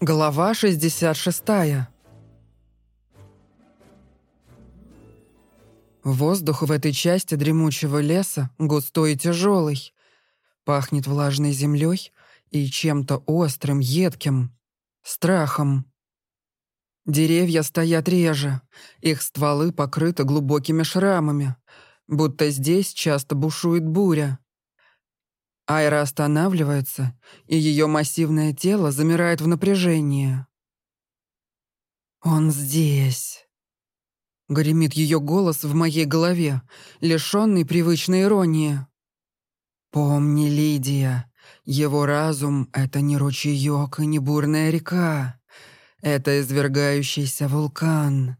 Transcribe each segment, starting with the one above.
Глава 66. Воздух в этой части дремучего леса густой и тяжелый. Пахнет влажной землей и чем-то острым, едким, страхом. Деревья стоят реже, их стволы покрыты глубокими шрамами, будто здесь часто бушует буря. Айра останавливается, и ее массивное тело замирает в напряжении. «Он здесь!» Гремит ее голос в моей голове, лишенный привычной иронии. «Помни, Лидия, его разум — это не ручеек и не бурная река. Это извергающийся вулкан.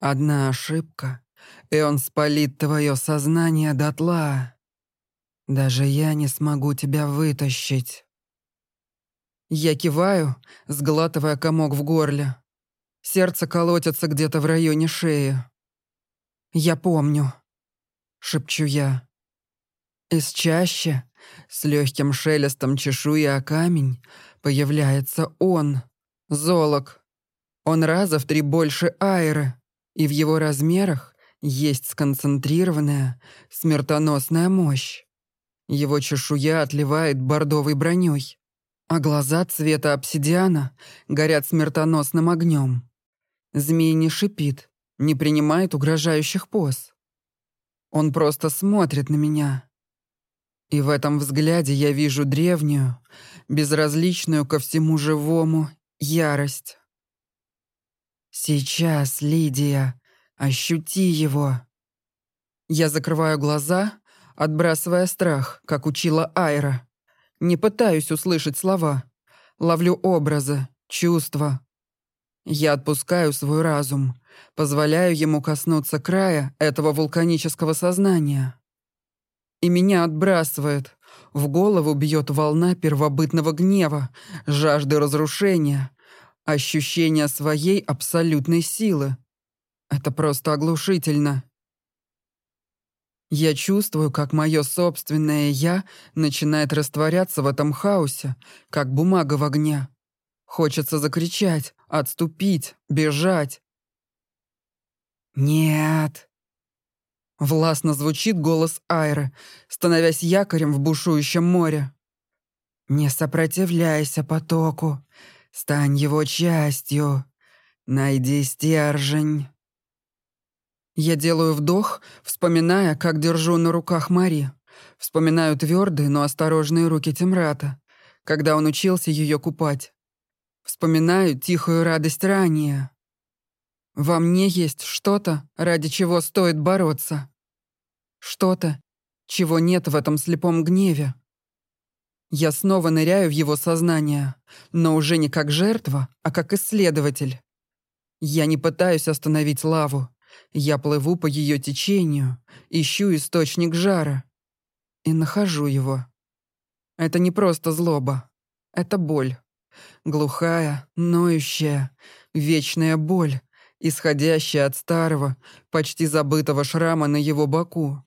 Одна ошибка, и он спалит твое сознание дотла. Даже я не смогу тебя вытащить. Я киваю, сглатывая комок в горле. Сердце колотится где-то в районе шеи. «Я помню», — шепчу я. Из чаще, с легким шелестом чешуи о камень, появляется он, золок. Он раза в три больше айры, и в его размерах есть сконцентрированная, смертоносная мощь. Его чешуя отливает бордовой броней, а глаза цвета обсидиана горят смертоносным огнем. Змей не шипит, не принимает угрожающих поз. Он просто смотрит на меня. И в этом взгляде я вижу древнюю, безразличную ко всему живому ярость. «Сейчас, Лидия, ощути его». Я закрываю глаза отбрасывая страх, как учила Айра. Не пытаюсь услышать слова. Ловлю образы, чувства. Я отпускаю свой разум, позволяю ему коснуться края этого вулканического сознания. И меня отбрасывает. В голову бьет волна первобытного гнева, жажды разрушения, ощущения своей абсолютной силы. Это просто оглушительно. Я чувствую, как мое собственное «я» начинает растворяться в этом хаосе, как бумага в огне. Хочется закричать, отступить, бежать. «Нет!» Властно звучит голос Айры, становясь якорем в бушующем море. «Не сопротивляйся потоку, стань его частью, найди стержень». Я делаю вдох, вспоминая, как держу на руках Мари. Вспоминаю твердые, но осторожные руки Тимрата, когда он учился ее купать. Вспоминаю тихую радость ранее. Во мне есть что-то, ради чего стоит бороться. Что-то, чего нет в этом слепом гневе. Я снова ныряю в его сознание, но уже не как жертва, а как исследователь. Я не пытаюсь остановить лаву. Я плыву по ее течению, ищу источник жара. И нахожу его. Это не просто злоба. Это боль. Глухая, ноющая, вечная боль, исходящая от старого, почти забытого шрама на его боку.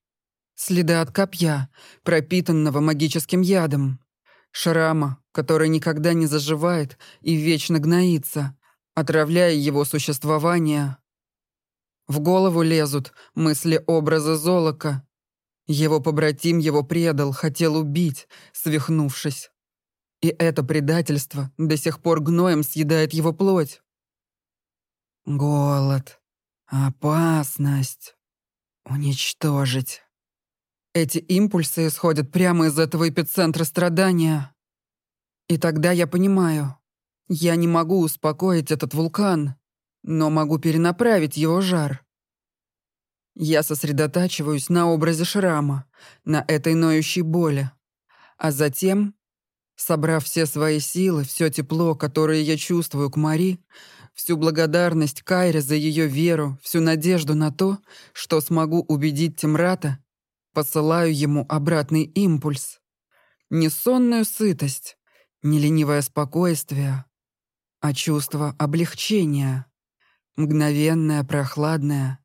Следы от копья, пропитанного магическим ядом. Шрама, который никогда не заживает и вечно гноится, отравляя его существование в голову лезут мысли образа Золока. Его побратим его предал, хотел убить, свихнувшись. И это предательство до сих пор гноем съедает его плоть. Голод, опасность, уничтожить. Эти импульсы исходят прямо из этого эпицентра страдания. И тогда я понимаю, я не могу успокоить этот вулкан но могу перенаправить его жар. Я сосредотачиваюсь на образе шрама, на этой ноющей боли. А затем, собрав все свои силы, все тепло, которое я чувствую к Мари, всю благодарность Кайре за ее веру, всю надежду на то, что смогу убедить Тимрата, посылаю ему обратный импульс. Не сонную сытость, не ленивое спокойствие, а чувство облегчения. Мгновенное, прохладное,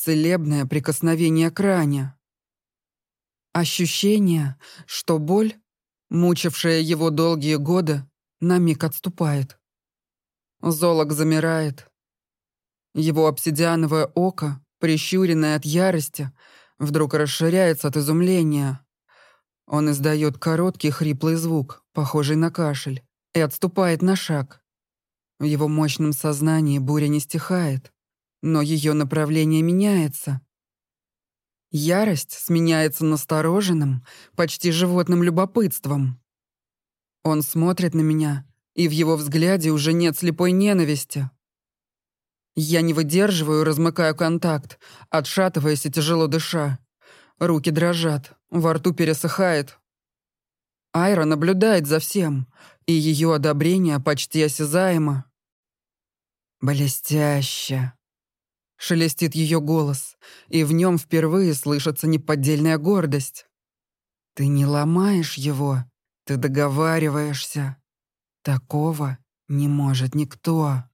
целебное прикосновение к ране. Ощущение, что боль, мучившая его долгие годы, на миг отступает. Золок замирает. Его обсидиановое око, прищуренное от ярости, вдруг расширяется от изумления. Он издает короткий хриплый звук, похожий на кашель, и отступает на шаг. В его мощном сознании буря не стихает, но ее направление меняется. Ярость сменяется настороженным, почти животным любопытством. Он смотрит на меня, и в его взгляде уже нет слепой ненависти. Я не выдерживаю, размыкаю контакт, отшатываясь и тяжело дыша. Руки дрожат, во рту пересыхает. Айра наблюдает за всем, и ее одобрение почти осязаемо. «Блестяще!» Шелестит ее голос, и в нем впервые слышится неподдельная гордость. «Ты не ломаешь его, ты договариваешься. Такого не может никто».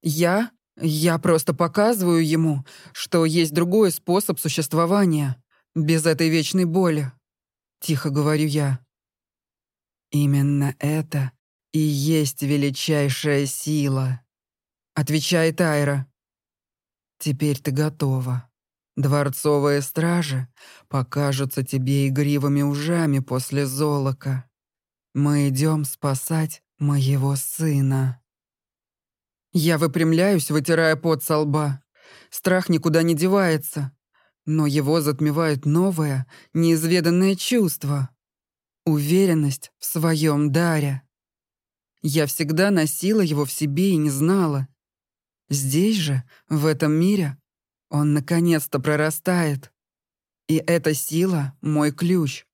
«Я? Я просто показываю ему, что есть другой способ существования, без этой вечной боли», — тихо говорю я. «Именно это и есть величайшая сила», — отвечает Айра. Теперь ты готова. Дворцовые стражи покажутся тебе игривыми ужами после золока. Мы идем спасать моего сына. Я выпрямляюсь, вытирая пот со лба. Страх никуда не девается, но его затмевает новое, неизведанное чувство. Уверенность в своем даре. Я всегда носила его в себе и не знала, Здесь же, в этом мире, он наконец-то прорастает. И эта сила — мой ключ.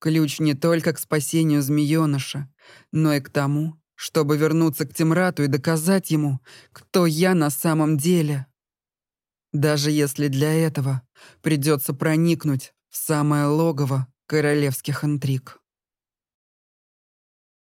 Ключ не только к спасению змеёныша, но и к тому, чтобы вернуться к Тимрату и доказать ему, кто я на самом деле. Даже если для этого придется проникнуть в самое логово королевских интриг.